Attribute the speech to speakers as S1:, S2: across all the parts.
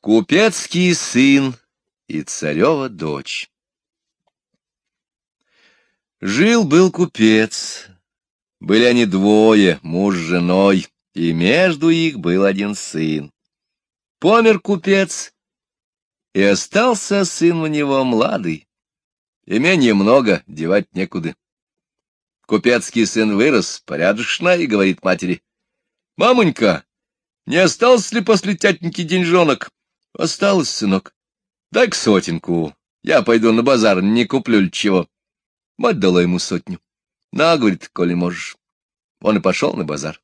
S1: Купецкий сын и царева дочь. Жил-был купец. Были они двое, муж с женой, и между их был один сын. Помер купец, и остался сын у него младый. Имения много, девать некуда. Купецкий сын вырос порядочно и говорит матери, «Мамонька, не осталось ли после тятеньки деньжонок?» — Осталось, сынок. Дай-ка сотенку. Я пойду на базар, не куплю ли чего. Мать дала ему сотню. На, говорит, коли можешь. Он и пошел на базар.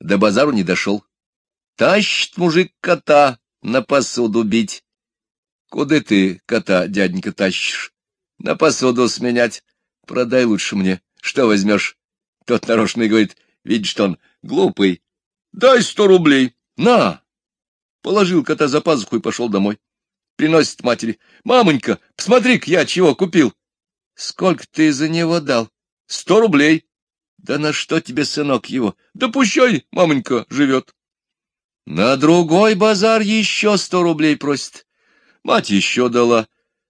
S1: До базару не дошел. Тащит мужик кота на посуду бить. Куда ты кота, дяденька, тащишь? На посуду сменять. Продай лучше мне. Что возьмешь? Тот нарочный говорит, видишь, что он глупый. Дай сто рублей. На! Положил кота за пазуху и пошел домой. Приносит матери. «Мамонька, посмотри-ка, я чего купил!» «Сколько ты за него дал?» «Сто рублей». «Да на что тебе, сынок, его?» «Да пущай, мамонька, живет». На другой базар еще сто рублей просит. Мать еще дала.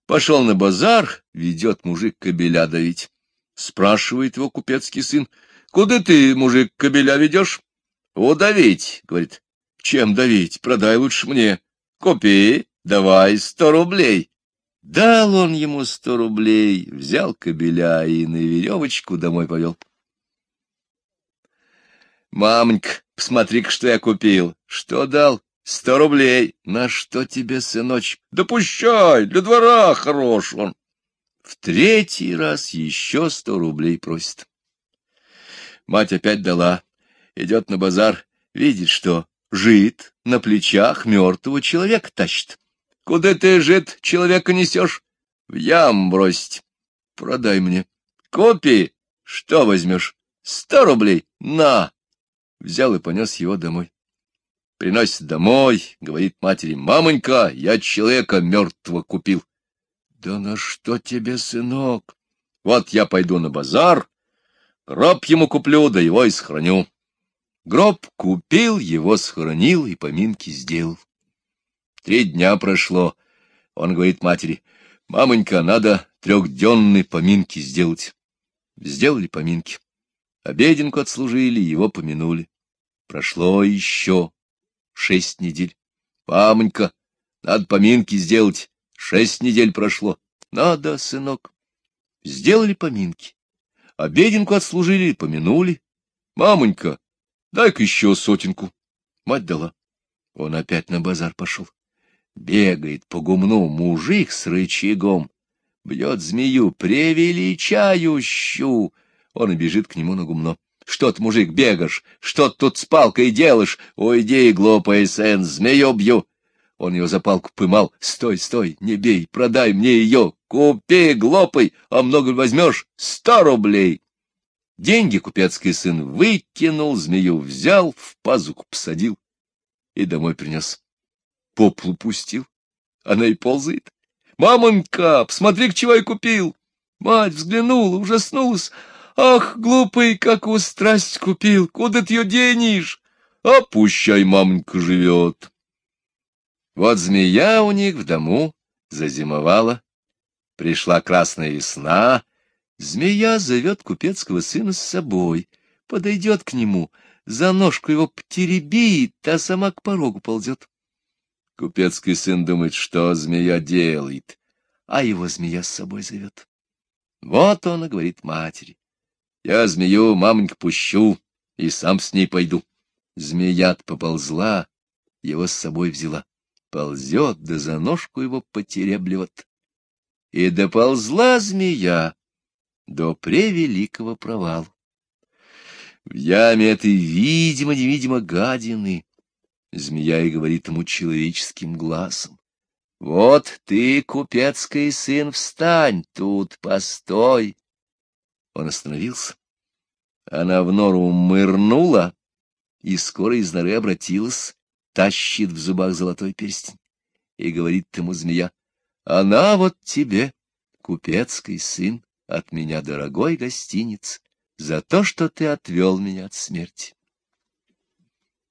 S1: Пошел на базар, ведет мужик кобеля давить. Спрашивает его купецкий сын. — Куда ты, мужик, кобеля ведешь? — Удавить, — говорит. Чем давить? Продай лучше мне. Купи, давай сто рублей. Дал он ему сто рублей, взял кобеля и на веревочку домой повел. Мамонька, посмотри-ка, что я купил. Что дал? Сто рублей. На что тебе, сыночек? Да для двора хорош он. В третий раз еще сто рублей просит. Мать опять дала. Идет на базар, видит, что жид на плечах мертвого человека тащит. Куда ты, жид, человека несешь? В ям бросить. Продай мне. Купи. Что возьмешь? Сто рублей. На. Взял и понес его домой. Приносит домой, говорит матери, мамонька, я человека мертвого купил. Да на что тебе, сынок? Вот я пойду на базар, гроб ему куплю, да его и сохраню. Гроб купил, его схоронил и поминки сделал. Три дня прошло. Он говорит матери, «Мамонька, надо трехденные поминки сделать». Сделали поминки. Обеденку отслужили, его помянули. Прошло еще шесть недель. «Мамонька, надо поминки сделать. Шесть недель прошло. Надо, сынок». Сделали поминки. Обеденку отслужили, помянули. «Мамонька, Дай-ка еще сотенку. Мать дала. Он опять на базар пошел. Бегает по гумну мужик с рычагом. Бьет змею превеличающую. Он и бежит к нему на гумно. Что ты, мужик, бегаешь? Что ты тут с палкой делаешь? Уйди, глупый сын, змею бью. Он ее за палку пымал. Стой, стой, не бей, продай мне ее. Купи, глупый, а много возьмешь? Сто рублей. Деньги купецкий сын выкинул, змею взял, в пазуку посадил и домой принес. Поплу пустил, она и ползает. «Мамонька, посмотри, к чего я купил!» Мать взглянула, ужаснулась. «Ах, глупый, какую страсть купил! Куда ты ее денешь? А пущай, мамонька, живет!» Вот змея у них в дому зазимовала. Пришла красная весна, Змея зовет купецкого сына с собой, подойдет к нему, за ножку его потеребит, а сама к порогу ползет. Купецкий сын думает, что змея делает, а его змея с собой зовет. Вот он и говорит матери. Я змею, мамонька, пущу, и сам с ней пойду. змея поползла, его с собой взяла. Ползет, да за ножку его потеребливает. И доползла змея до превеликого провала. В яме этой, видимо-невидимо, гадины, змея и говорит ему человеческим глазом. Вот ты, купецкий сын, встань, тут постой. Он остановился. Она в нору мырнула и скоро из норы обратилась, тащит в зубах золотой перстень. И говорит ему змея, она вот тебе, купецкий сын, от меня, дорогой гостиниц, за то, что ты отвел меня от смерти.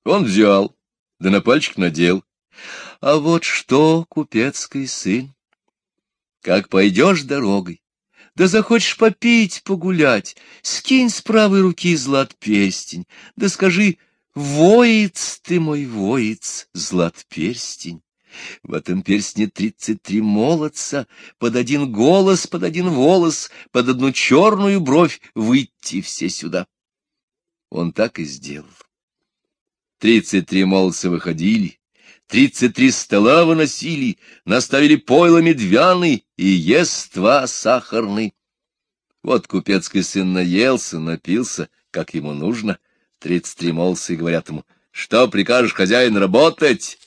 S1: Он взял, да на пальчик надел, А вот что, купецкий сын, как пойдешь дорогой, да захочешь попить, погулять, скинь с правой руки злат перстень, да скажи «Воец ты мой, воец, злат перстень». В этом перстне тридцать три молодца, под один голос, под один волос, под одну черную бровь, выйти все сюда. Он так и сделал. Тридцать три молодца выходили, тридцать три стола выносили, наставили пойло медвяный и ества сахарный. Вот купецкий сын наелся, напился, как ему нужно. Тридцать три молодца и говорят ему, что прикажешь, хозяин, работать?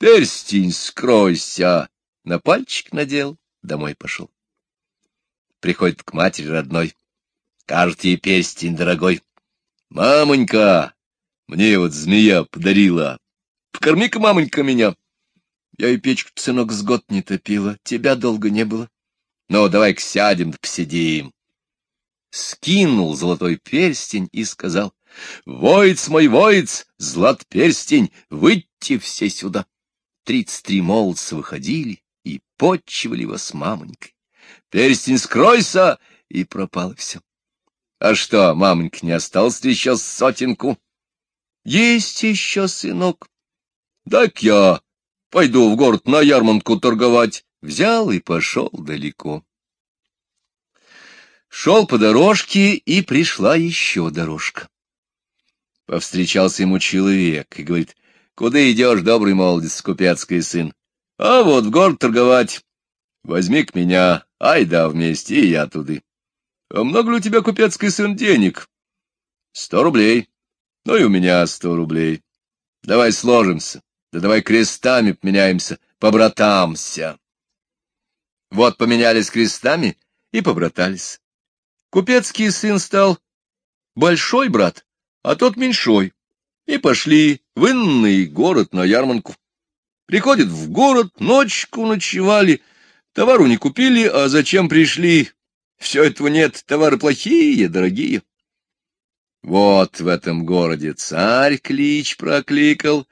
S1: Перстень скройся! На пальчик надел, домой пошел. Приходит к матери родной. Кажется, ей перстень дорогой. Мамонька, мне вот змея подарила. Покорми-ка, мамонька, меня. Я и печку, сынок, с год не топила, тебя долго не было. Ну, давай-ка сядем, посидим. Скинул золотой перстень и сказал, — Воец мой, воец, злат перстень, выйти все сюда тридцать три молодца выходили и подчивали его с мамонькой. Перстень скройся, и пропало все. А что, мамонька, не осталось ли еще сотенку? Есть еще, сынок. Так я пойду в город на ярмарку торговать. Взял и пошел далеко. Шел по дорожке, и пришла еще дорожка. Повстречался ему человек и говорит, Куда идешь, добрый молодец, купецкий сын? А вот в город торговать. Возьми к меня, ай да вместе, и я туды. А много ли у тебя, купецкий сын, денег? Сто рублей. Ну и у меня сто рублей. Давай сложимся, да давай крестами поменяемся, побратамся. Вот поменялись крестами и побратались. Купецкий сын стал большой брат, а тот меньшой и пошли в инный город на ярмарку. Приходят в город, ночку ночевали, товару не купили, а зачем пришли? Все этого нет, товары плохие, дорогие. Вот в этом городе царь клич прокликал,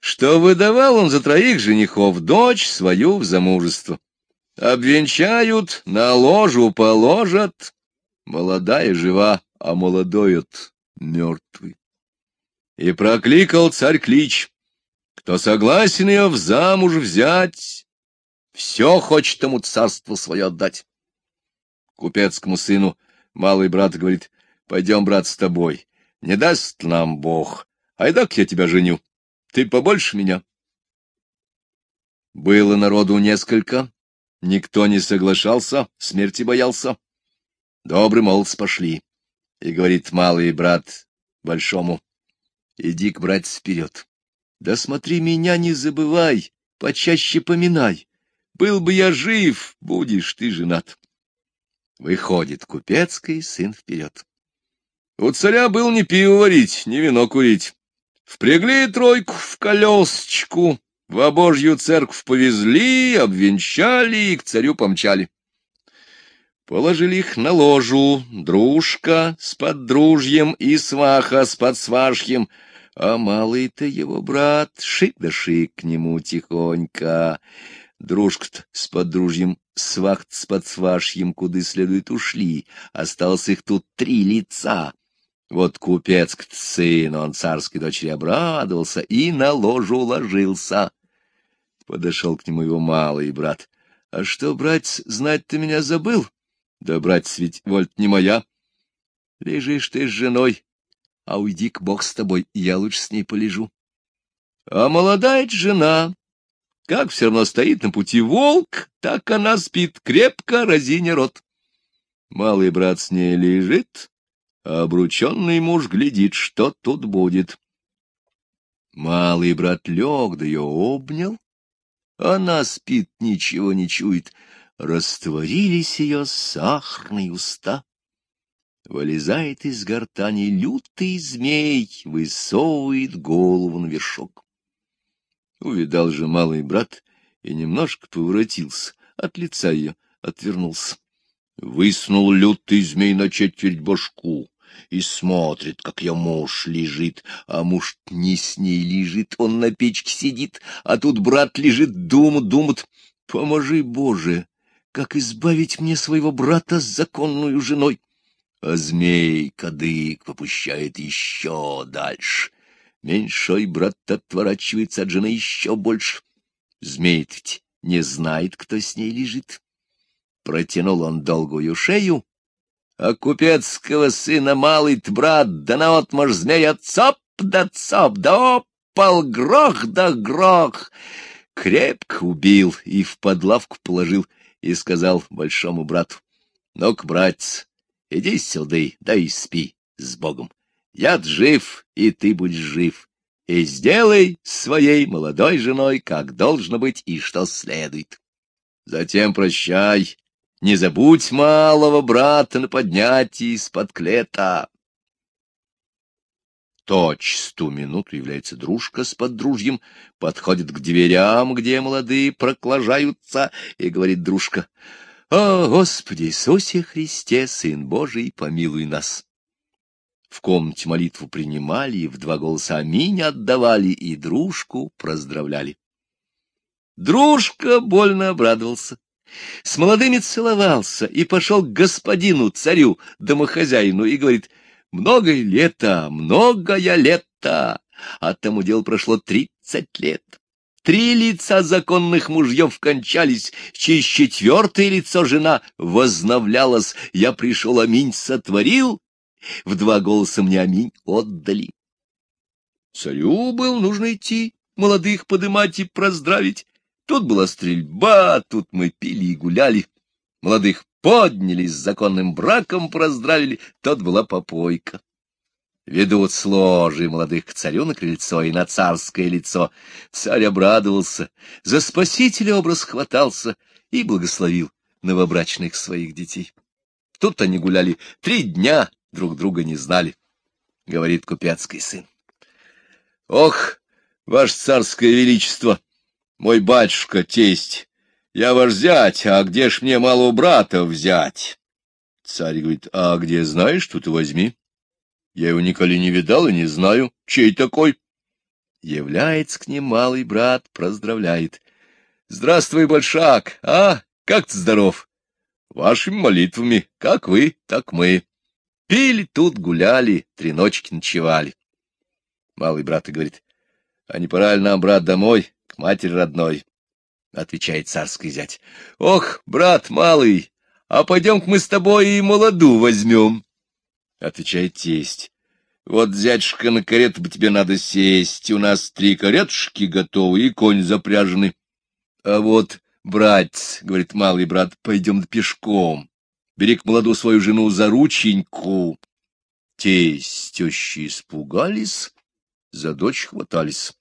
S1: что выдавал он за троих женихов дочь свою в замужество. Обвенчают, на ложу положат, молодая жива, а молодой мертвый. И прокликал царь клич. Кто согласен ее в замуж взять, все хочет ему царство свое отдать. Купецкому сыну малый брат говорит, пойдем, брат, с тобой. Не даст нам Бог. Айдак я тебя женю. Ты побольше меня. Было народу несколько. Никто не соглашался, смерти боялся. Добрый молодцы пошли. И говорит малый брат большому, Иди-ка, братец, вперед. Да смотри, меня не забывай, почаще поминай. Был бы я жив, будешь ты женат. Выходит купецкий сын вперед. У царя был не пиво варить, не вино курить. Впрягли тройку в колесочку, в обожью церковь повезли, обвенчали и к царю помчали. Положили их на ложу, дружка с подружьем и сваха с подсвашьем — а малый-то его брат, шик да шик к нему тихонько. Дружка-то с подружьем, свахт с подсвашьем, куда следует ушли. Осталось их тут три лица. Вот купец сын, он царской дочери обрадовался и на ложу ложился. Подошел к нему его малый брат. — А что, братец, знать ты меня забыл? — Да, братец, ведь вольт не моя. Лежишь ты с женой, а уйди-ка бог с тобой, я лучше с ней полежу. А молодая жена, как все равно стоит на пути волк, так она спит крепко, разиня рот. Малый брат с ней лежит, а обрученный муж глядит, что тут будет. Малый брат лег, да ее обнял. Она спит, ничего не чует. Растворились ее сахарные уста. Вылезает из гортани лютый змей, высовывает голову на вершок. Увидал же малый брат и немножко поворотился, от лица ее отвернулся. Высунул лютый змей на четверть башку, и смотрит, как ее муж лежит, а муж не с ней лежит, он на печке сидит, а тут брат лежит, думает, думает, поможи, Боже, как избавить мне своего брата с законной женой. А змей кадык попущает еще дальше. Меньшой брат отворачивается от жены еще больше. змей ведь не знает, кто с ней лежит. Протянул он долгую шею, а купецкого сына малый брат, да наотмашь змея цоп да цоп, да опал грох да грох. Крепко убил и в подлавку положил, и сказал большому брату, «Ну-ка, братец, иди сюда, да и спи с Богом. Я жив, и ты будешь жив, и сделай своей молодой женой, как должно быть и что следует. Затем прощай, не забудь малого брата на поднятии из-под клета. Точь ту минуту является дружка с подружьем, подходит к дверям, где молодые проклажаются, и говорит дружка, «О, Господи Иисусе Христе, Сын Божий, помилуй нас!» В комнате молитву принимали, и в два голоса «Аминь» отдавали, и дружку поздравляли. Дружка больно обрадовался. С молодыми целовался и пошел к господину, царю, домохозяину, и говорит, «Многое лето, многое лето!» А тому делу прошло тридцать лет. Три лица законных мужьев кончались, через четвертое лицо жена возновлялась. Я пришел, аминь, сотворил, в два голоса мне аминь отдали. Царю был нужно идти, молодых подымать и проздравить. Тут была стрельба, тут мы пили и гуляли. Молодых подняли, с законным браком проздравили, тут была попойка. Ведут с ложи молодых к царю на крыльцо и на царское лицо. Царь обрадовался, за спасителя образ хватался и благословил новобрачных своих детей. Тут они гуляли три дня, друг друга не знали, — говорит купецкий сын. — Ох, ваше царское величество! мой батюшка, тесть, я ваш зять, а где ж мне малого брата взять? Царь говорит, а где знаешь, тут и возьми. Я его николи не видал и не знаю, чей такой. Является к ним малый брат, поздравляет. Здравствуй, большак, а, как ты здоров? Вашими молитвами, как вы, так мы. Пили тут, гуляли, три ночки ночевали. Малый брат и говорит, а не пора ли нам, брат, домой? к матери родной, — отвечает царский зять. — Ох, брат малый, а пойдем-ка мы с тобой и молоду возьмем, — отвечает тесть. — Вот, зятюшка, на карету бы тебе надо сесть, у нас три каретушки готовы и конь запряжены. — А вот, брать, — говорит малый брат, — пойдем пешком. Бери к молоду свою жену за рученьку. Тесть, тещи испугались, за дочь хватались.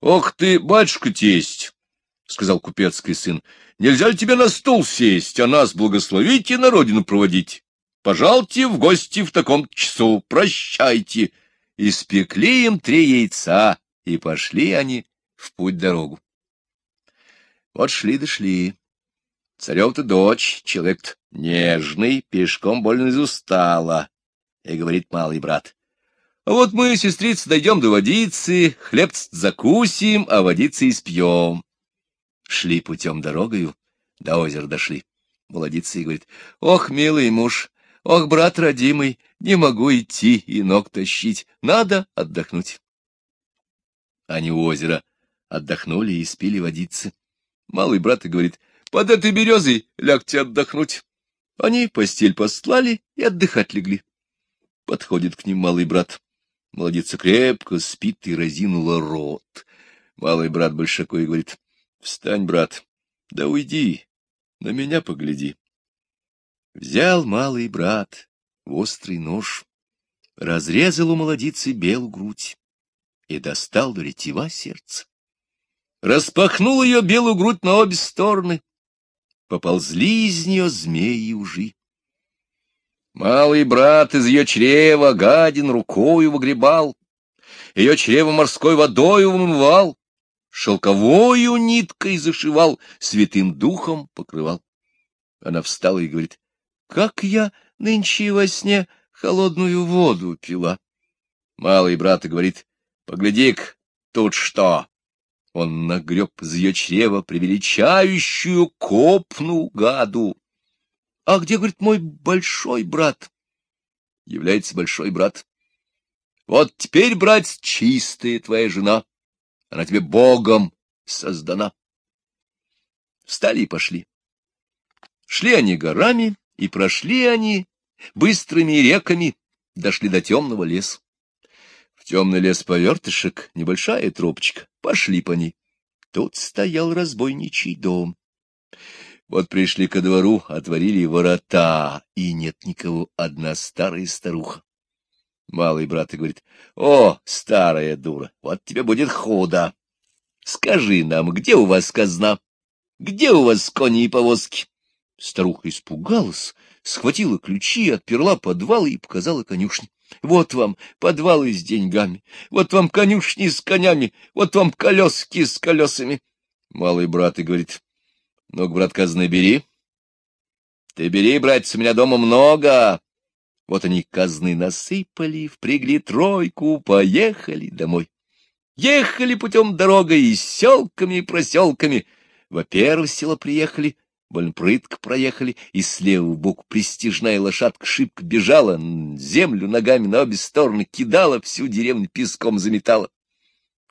S1: Ох ты, батюшка тесть, — сказал купецкий сын, — нельзя ли тебе на стул сесть, а нас благословить и на родину проводить? Пожалуйте в гости в таком часу, прощайте. Испекли им три яйца, и пошли они в путь-дорогу. Вот шли-дошли. Царев-то дочь, человек нежный, пешком больно изустала. И говорит малый брат, вот мы, сестрица, дойдем до водицы, хлеб закусим, а водицы испьем. Шли путем дорогою, до озера дошли. Молодица и говорит, ох, милый муж, ох, брат родимый, не могу идти и ног тащить, надо отдохнуть. Они у озера отдохнули и спили водицы. Малый брат и говорит, под этой березой лягте отдохнуть. Они постель послали и отдыхать легли. Подходит к ним малый брат. Молодица крепко спит и разинула рот. Малый брат Большакой говорит, — Встань, брат, да уйди, на меня погляди. Взял малый брат острый нож, разрезал у молодицы белую грудь и достал до ретива сердце. Распахнул ее белую грудь на обе стороны, поползли из нее змеи и ужи. Малый брат из ее чрева гадин рукою выгребал, ее чрево морской водой умывал, шелковою ниткой зашивал, святым духом покрывал. Она встала и говорит, — Как я нынче во сне холодную воду пила. Малый брат говорит, погляди-ка, тут что? Он нагреб за ее чрево превеличающую копну гаду. А где, говорит, мой большой брат? Является большой брат. Вот теперь, брат, чистая твоя жена. Она тебе Богом создана. Встали и пошли. Шли они горами, и прошли они быстрыми реками, дошли до темного леса. В темный лес повертышек, небольшая тропочка, пошли по ней. Тут стоял разбойничий дом. Вот пришли ко двору, отворили ворота, и нет никого, одна старая старуха. Малый брат и говорит, — О, старая дура, вот тебе будет худо. Скажи нам, где у вас казна? Где у вас кони и повозки? Старуха испугалась, схватила ключи, отперла подвал и показала конюшни. Вот вам подвалы с деньгами, вот вам конюшни с конями, вот вам колески с колесами. Малый брат и говорит, ну, брат, казны бери. Ты бери, братец, у меня дома много. Вот они казны насыпали, впрягли тройку, поехали домой. Ехали путем дорогой и селками, и проселками. Во-первых, село приехали, больно прытко проехали, и слева в бок пристижная лошадка шибко бежала, землю ногами на обе стороны кидала, всю деревню песком заметала.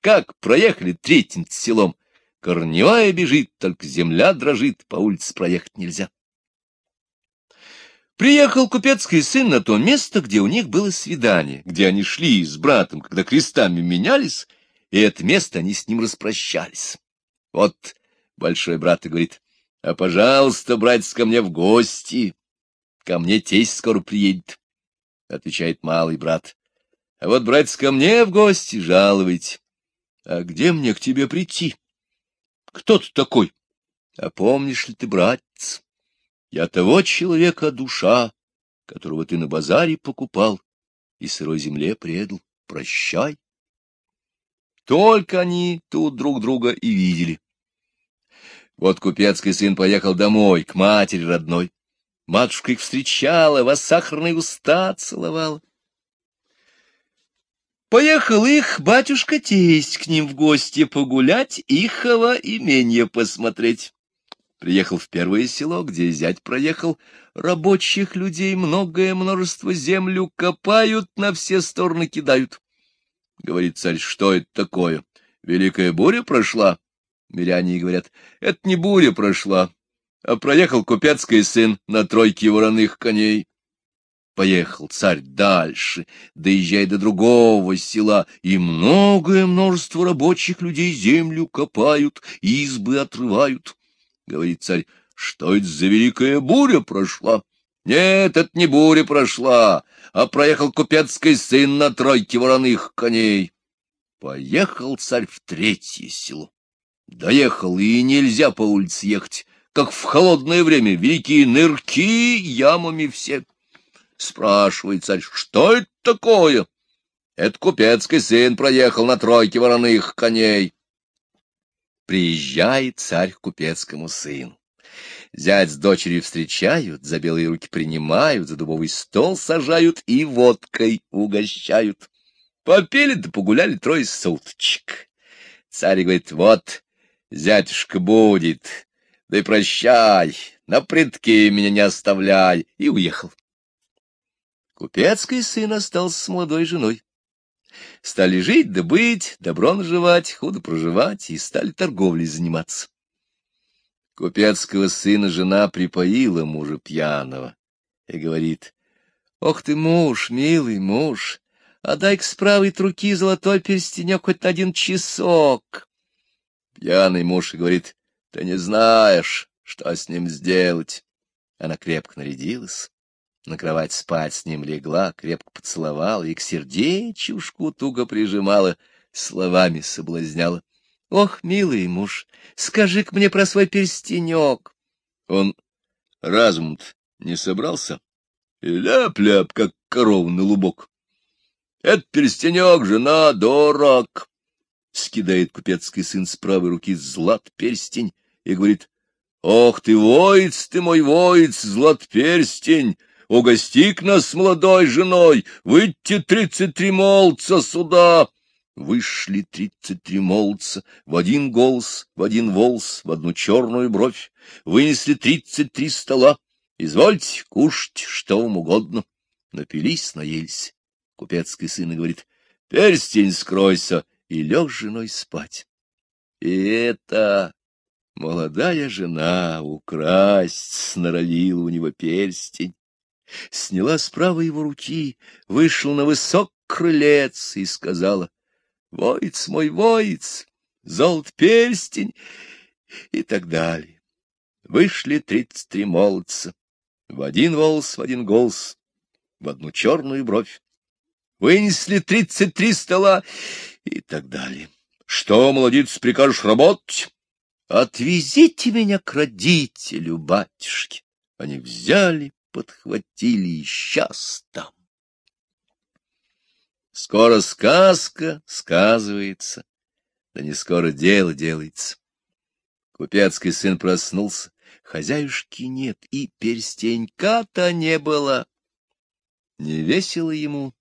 S1: Как проехали третьим селом, корневая бежит, только земля дрожит, по улице проехать нельзя. Приехал купецкий сын на то место, где у них было свидание, где они шли с братом, когда крестами менялись, и это место они с ним распрощались. Вот большой брат и говорит, а, пожалуйста, братец, ко мне в гости. Ко мне тесть скоро приедет, — отвечает малый брат. А вот, братец, ко мне в гости жаловать. А где мне к тебе прийти? Кто ты такой? А помнишь ли ты, братец? Я того человека душа, которого ты на базаре покупал и сырой земле предал. Прощай. Только они тут друг друга и видели. Вот купецкий сын поехал домой, к матери родной. Матушка их встречала, вас сахарные уста целовала. Поехал их батюшка-тесть к ним в гости погулять, ихово имение посмотреть. Приехал в первое село, где зять проехал. Рабочих людей многое множество землю копают, на все стороны кидают. Говорит царь, что это такое? Великая буря прошла? Миряне говорят, это не буря прошла, а проехал купецкий сын на тройке вороных коней. Поехал царь дальше, доезжая до другого села, и многое множество рабочих людей землю копают, избы отрывают. Говорит царь, что это за великая буря прошла? Нет, это не буря прошла, а проехал купецкий сын на тройке вороных коней. Поехал царь в третье село. Доехал, и нельзя по улице ехать, как в холодное время, великие нырки ямами все. Спрашивает царь, что это такое? Это купецкий сын проехал на тройке вороных коней. Приезжает царь к купецкому сыну. Зять с дочерью встречают, за белые руки принимают, за дубовый стол сажают и водкой угощают. Попили да погуляли трое суточек. Царь говорит, вот, зятюшка будет, да и прощай, на предке меня не оставляй, и уехал. Купецкий сын остался с молодой женой. Стали жить да добро наживать, худо проживать, и стали торговлей заниматься. Купецкого сына жена припоила мужа пьяного и говорит, «Ох ты, муж, милый муж, а дай-ка с правой руки золотой перстенек хоть на один часок». Пьяный муж и говорит, «Ты не знаешь, что с ним сделать». Она крепко нарядилась, на кровать спать с ним легла, крепко поцеловала и к сердечушку туго прижимала, словами соблазняла. Ох, милый муж, скажи-ка мне про свой перстенек. Он разум не собрался, ляп-ляп, как корова на лубок. Это перстенек, жена, дорог. Скидает купецкий сын с правой руки злат перстень и говорит, Ох ты, воиц ты мой воиц, злат перстень, угости-к нас молодой женой, выйти тридцать три молца сюда. Вышли тридцать три молца в один голос, в один волос, в одну черную бровь, вынесли тридцать три стола. Извольте кушать, что вам угодно. Напились, наелись. Купецкий сын и говорит, перстень скройся, и лег с женой спать. И это молодая жена украсть сноровила у него перстень. Сняла справа его руки, вышла на высок крылец и сказала, «Воиц мой, воиц, золот перстень» и так далее. Вышли тридцать три молодца, в один волос, в один голос, в одну черную бровь. Вынесли тридцать три стола и так далее. Что, молодец, прикажешь работать? Отвезите меня к родителю, батюшки. Они взяли, подхватили и сейчас там. Скоро сказка сказывается, да не скоро дело делается. Купецкий сын проснулся, хозяюшки нет, и перстенька-то не было. Не весело ему.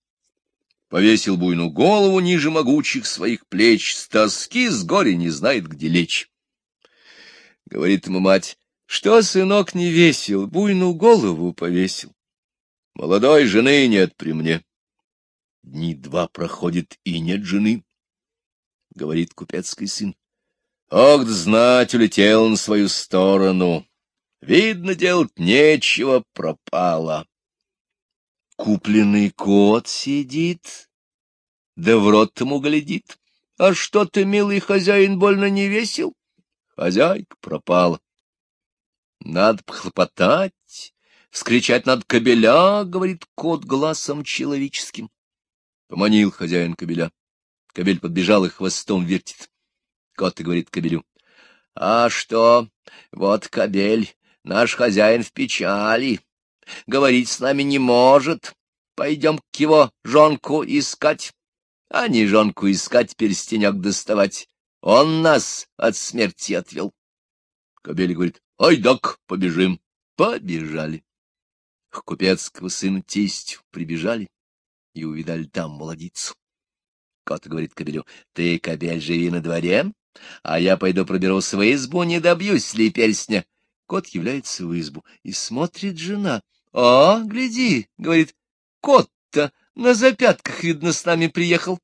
S1: Повесил буйну голову ниже могучих своих плеч, с тоски, с горя не знает, где лечь. Говорит ему мать, что, сынок, не весел, буйну голову повесил. Молодой жены нет при мне. Дни два проходит, и нет жены, — говорит купецкий сын. Ох, знать, улетел на свою сторону. Видно, делать нечего, пропало. Купленный кот сидит, да в рот ему глядит. А что ты, милый хозяин, больно не весел? Хозяйка пропала. Надо похлопотать, вскричать надо кобеля, — говорит кот глазом человеческим. Поманил хозяин кобеля. Кобель подбежал и хвостом вертит. Кот и говорит кобелю. — А что? Вот кобель, наш хозяин в печали. Говорить с нами не может. Пойдем к его жонку искать. А не жонку искать, перстенек доставать. Он нас от смерти отвел. Кобель говорит, — Ой, док, побежим. Побежали. К купецкого сына тестью прибежали и увидали там молодицу. Кот говорит кобелю, — Ты, кобель, живи на дворе, а я пойду проберусь в избу, не добьюсь ли перстня. Кот является в избу, и смотрит жена. — А, гляди, — говорит, — кот-то на запятках, видно, с нами приехал.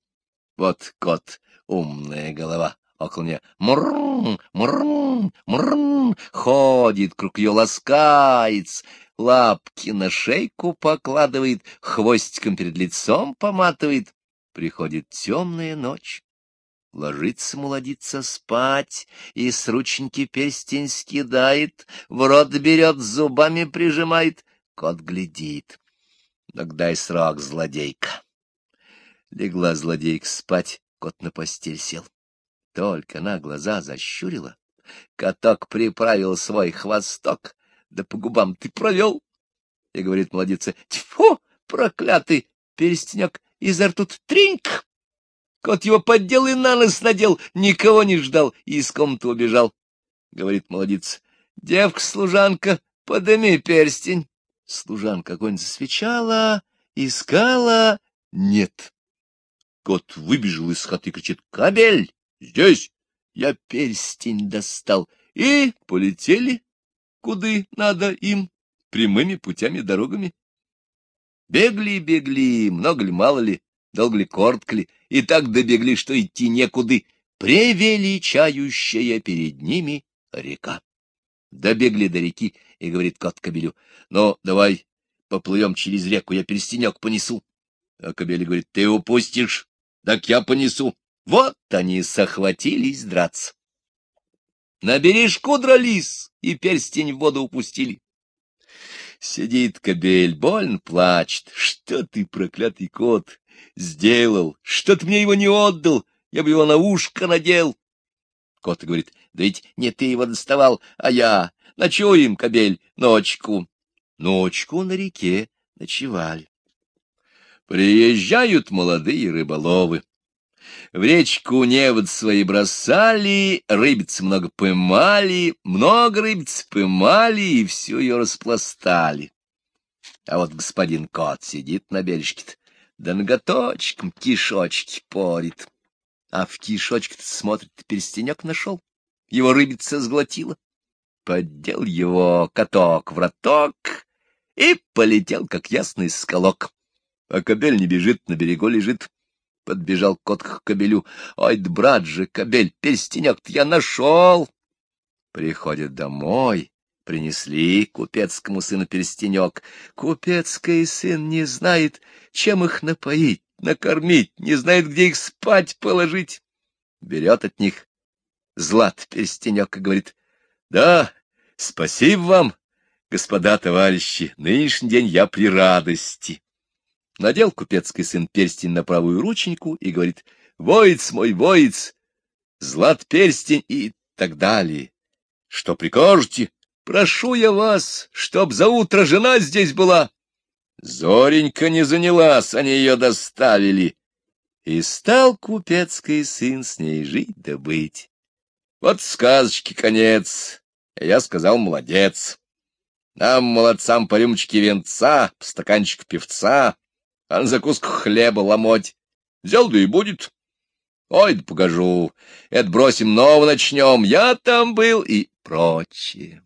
S1: Вот кот, умная голова, около нее мурм, мурм, мурм, ходит, круг ее ласкается, лапки на шейку покладывает, хвостиком перед лицом поматывает. Приходит темная ночь. Ложится молодица спать, и с рученьки перстень скидает, в рот берет, зубами прижимает. Кот глядит. Тогда и срок, злодейка. Легла злодейка спать, кот на постель сел. Только на глаза защурила. Каток приправил свой хвосток, да по губам ты провел. И говорит молодица, тьфу, проклятый перстенек, изо рту тринк. Кот его поддел и на нос надел, никого не ждал и из комнаты убежал. Говорит молодица, девка-служанка, подыми перстень. Служанка огонь засвечала, искала, нет. Кот выбежал из хаты и кричит, кабель, здесь. Я перстень достал, и полетели, куды надо им, прямыми путями, дорогами. Бегли, бегли, много ли, мало ли, долго ли, коротко ли, и так добегли, что идти некуды, превеличающая перед ними река. Добегли до реки, и говорит кот кобелю, ну, давай поплывем через реку, я перстенек понесу. А кобель говорит, ты упустишь, так я понесу. Вот они сохватились драться. На бережку дрались и перстень в воду упустили. Сидит кобель, больно плачет. Что ты, проклятый кот, сделал? Что ты мне его не отдал? Я бы его на ушко надел. Кот говорит, да ведь не ты его доставал, а я. Ночуем, кобель, ночку. Ночку на реке ночевали. Приезжают молодые рыболовы. В речку невод свои бросали, рыбиц много поймали, много рыбиц поймали и всю ее распластали. А вот господин кот сидит на бережке да ноготочком кишочки порит. А в кишочке-то смотрит, перстенек нашел. Его рыбица сглотила. Поддел его каток в роток и полетел, как ясный скалок. А кобель не бежит, на берегу лежит. Подбежал кот к кобелю. Ой, брат же, кобель, перстенек-то я нашел. Приходит домой. Принесли купецкому сыну перстенек. Купецкий сын не знает, чем их напоить, накормить, не знает, где их спать положить. Берет от них злат перстенек и говорит, — Да, спасибо вам, господа товарищи, нынешний день я при радости. Надел купецкий сын перстень на правую рученьку и говорит, — Воец мой, воец, злат перстень и так далее. Что прикажете? Прошу я вас, чтоб за утро жена здесь была. Зоренька не занялась, они ее доставили. И стал купецкий сын с ней жить да быть. Вот сказочки конец. Я сказал, молодец. Нам, молодцам, по рюмочке венца, по стаканчику певца, а на закуску хлеба ломоть. Взял да и будет. Ой, да покажу. Это бросим, ново начнем. Я там был и прочее.